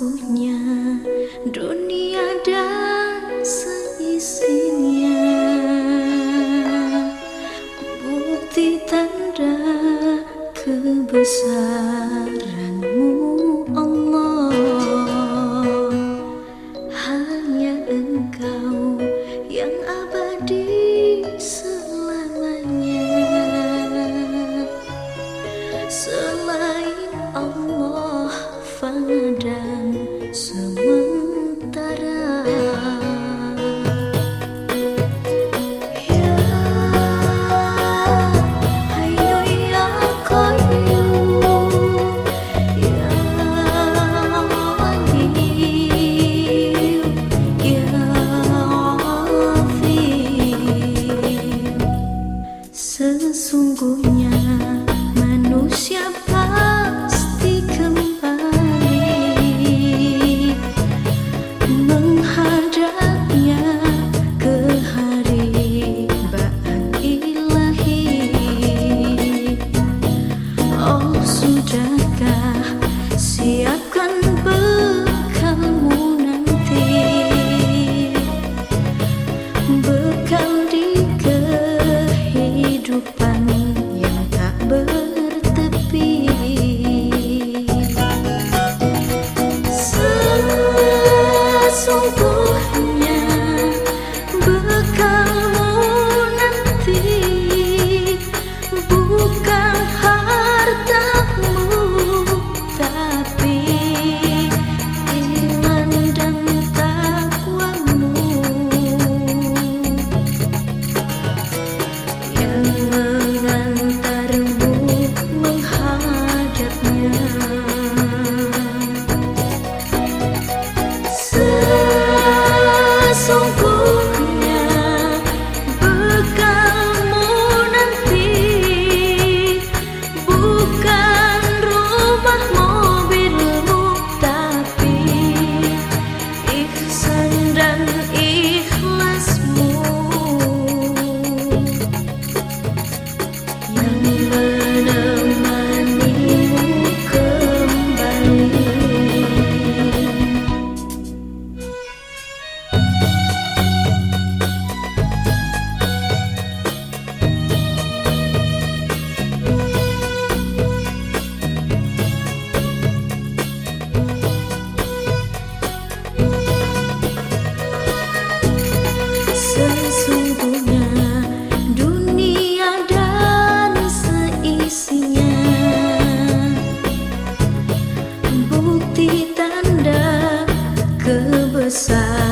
sesungguhnya dunia dan seisinya. Bukti tanda kebesaranmu Allah. Hanya engkau yang abadi selamanya. Selain Allah sesungguhnya. Manusia kehidupan yang tak bertepi. Sesungguhnya side.